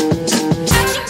Touch your